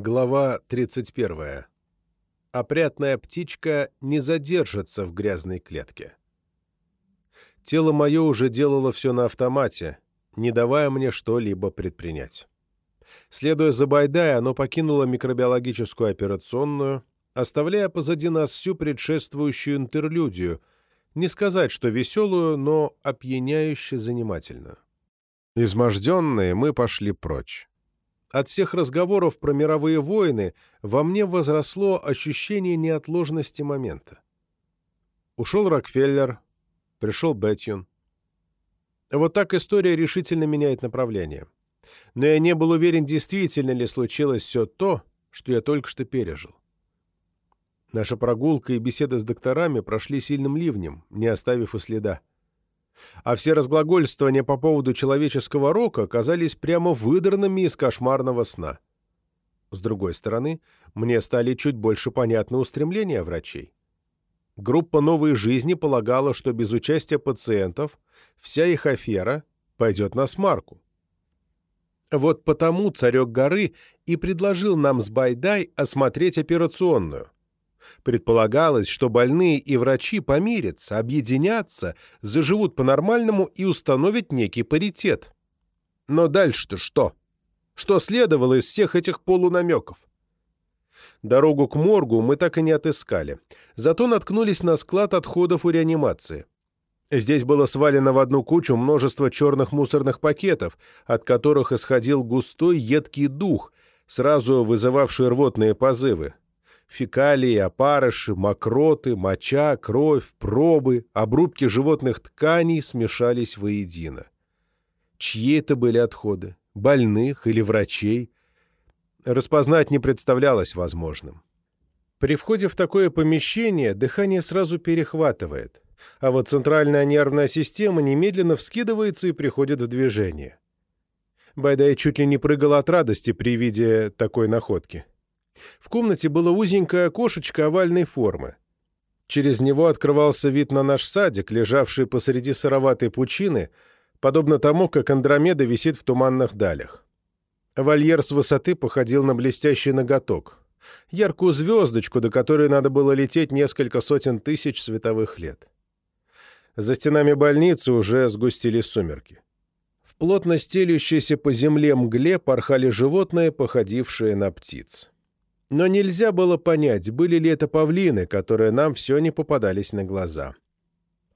Глава 31. Опрятная птичка не задержится в грязной клетке. Тело мое уже делало все на автомате, не давая мне что-либо предпринять. Следуя за Байдай, оно покинуло микробиологическую операционную, оставляя позади нас всю предшествующую интерлюдию, не сказать, что веселую, но опьяняюще занимательную. Изможденные мы пошли прочь. От всех разговоров про мировые войны во мне возросло ощущение неотложности момента. Ушел Рокфеллер, пришел Бетьюн. Вот так история решительно меняет направление. Но я не был уверен, действительно ли случилось все то, что я только что пережил. Наша прогулка и беседа с докторами прошли сильным ливнем, не оставив и следа а все разглагольствования по поводу человеческого рока казались прямо выдранными из кошмарного сна. С другой стороны, мне стали чуть больше понятны устремления врачей. Группа «Новой жизни» полагала, что без участия пациентов вся их афера пойдет на смарку. Вот потому царек горы и предложил нам с Байдай осмотреть операционную. Предполагалось, что больные и врачи помирятся, объединятся, заживут по-нормальному и установят некий паритет. Но дальше-то что? Что следовало из всех этих полунамеков? Дорогу к моргу мы так и не отыскали. Зато наткнулись на склад отходов у реанимации. Здесь было свалено в одну кучу множество черных мусорных пакетов, от которых исходил густой едкий дух, сразу вызывавший рвотные позывы фекалии, опарыши, мокроты, моча, кровь, пробы, обрубки животных тканей смешались воедино. Чьи это были отходы? Больных или врачей? Распознать не представлялось возможным. При входе в такое помещение дыхание сразу перехватывает, а вот центральная нервная система немедленно вскидывается и приходит в движение. Байдай чуть ли не прыгал от радости при виде такой находки. В комнате было узенькое окошечко овальной формы. Через него открывался вид на наш садик, лежавший посреди сыроватой пучины, подобно тому, как Андромеда висит в туманных далях. Вольер с высоты походил на блестящий ноготок, яркую звездочку, до которой надо было лететь несколько сотен тысяч световых лет. За стенами больницы уже сгустились сумерки. В плотно стелющейся по земле мгле порхали животные, походившие на птиц. Но нельзя было понять, были ли это павлины, которые нам все не попадались на глаза.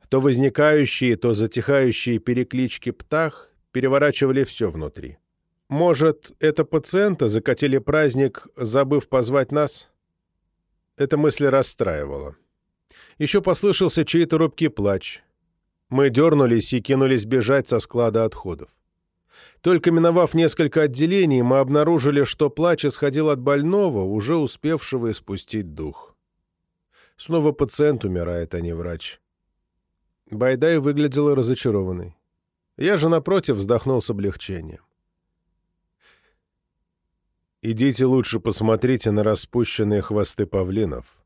То возникающие, то затихающие переклички птах переворачивали все внутри. Может, это пациенты закатили праздник, забыв позвать нас? Эта мысль расстраивала. Еще послышался чей-то робкий плач. Мы дернулись и кинулись бежать со склада отходов. Только миновав несколько отделений, мы обнаружили, что плач исходил от больного, уже успевшего испустить дух. Снова пациент умирает, а не врач. Байдай выглядела разочарованной. Я же, напротив, вздохнул с облегчением. «Идите лучше посмотрите на распущенные хвосты павлинов.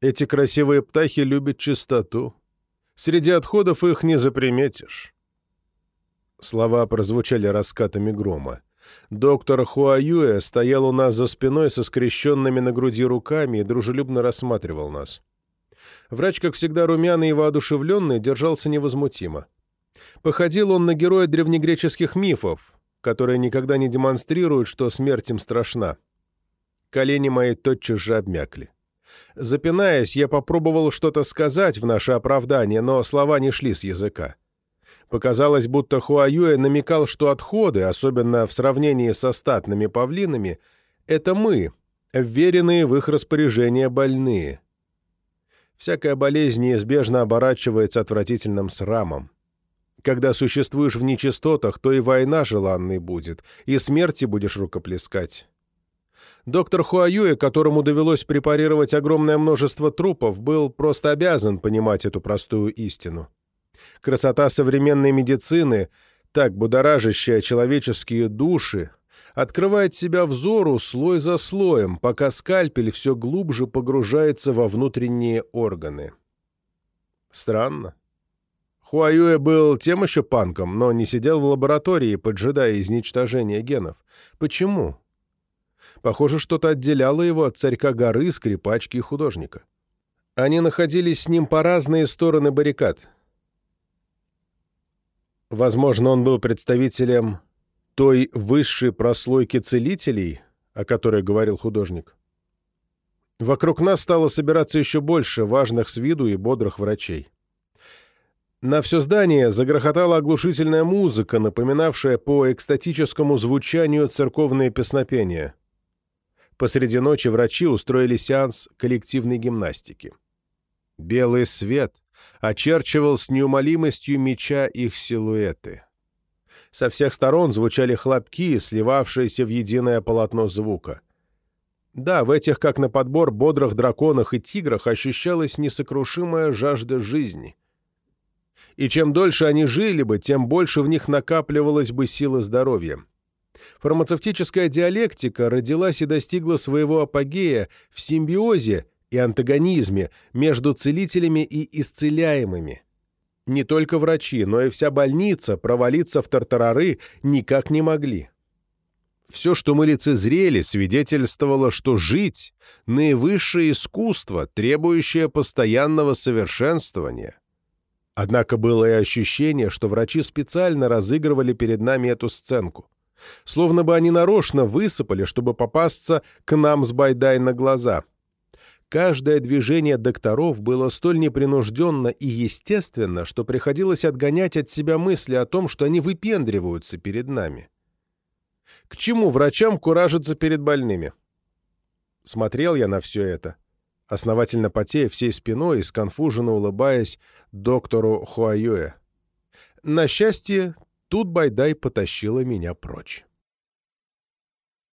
Эти красивые птахи любят чистоту. Среди отходов их не заприметишь». Слова прозвучали раскатами грома. Доктор Хуаюэ стоял у нас за спиной со скрещенными на груди руками и дружелюбно рассматривал нас. Врач, как всегда румяный и воодушевленный, держался невозмутимо. Походил он на героя древнегреческих мифов, которые никогда не демонстрируют, что смерть им страшна. Колени мои тотчас же обмякли. Запинаясь, я попробовал что-то сказать в наше оправдание, но слова не шли с языка. Показалось, будто Хуаюэ намекал, что отходы, особенно в сравнении со статными павлинами, это мы, вверенные в их распоряжение больные. Всякая болезнь неизбежно оборачивается отвратительным срамом. Когда существуешь в нечистотах, то и война желанной будет, и смерти будешь рукоплескать. Доктор Хуаюэ, которому довелось препарировать огромное множество трупов, был просто обязан понимать эту простую истину. Красота современной медицины, так будоражащая человеческие души, открывает себя взору слой за слоем, пока скальпель все глубже погружается во внутренние органы. Странно. Хуаюэ был тем еще панком, но не сидел в лаборатории, поджидая изничтожения генов. Почему? Похоже, что-то отделяло его от царька горы, скрипачки и художника. Они находились с ним по разные стороны баррикад. Возможно, он был представителем той высшей прослойки целителей, о которой говорил художник. Вокруг нас стало собираться еще больше важных с виду и бодрых врачей. На все здание загрохотала оглушительная музыка, напоминавшая по экстатическому звучанию церковные песнопения. Посреди ночи врачи устроили сеанс коллективной гимнастики. Белый свет очерчивал с неумолимостью меча их силуэты. Со всех сторон звучали хлопки, сливавшиеся в единое полотно звука. Да, в этих, как на подбор, бодрых драконах и тиграх ощущалась несокрушимая жажда жизни — и чем дольше они жили бы, тем больше в них накапливалось бы силы здоровья. Фармацевтическая диалектика родилась и достигла своего апогея в симбиозе и антагонизме между целителями и исцеляемыми. Не только врачи, но и вся больница провалиться в тартарары никак не могли. Все, что мы лицезрели, свидетельствовало, что жить — наивысшее искусство, требующее постоянного совершенствования — Однако было и ощущение, что врачи специально разыгрывали перед нами эту сценку. Словно бы они нарочно высыпали, чтобы попасться к нам с Байдай на глаза. Каждое движение докторов было столь непринужденно и естественно, что приходилось отгонять от себя мысли о том, что они выпендриваются перед нами. К чему врачам куражиться перед больными? Смотрел я на все это основательно потея всей спиной и сконфуженно улыбаясь доктору Хуаюэ. На счастье, тут Байдай потащила меня прочь.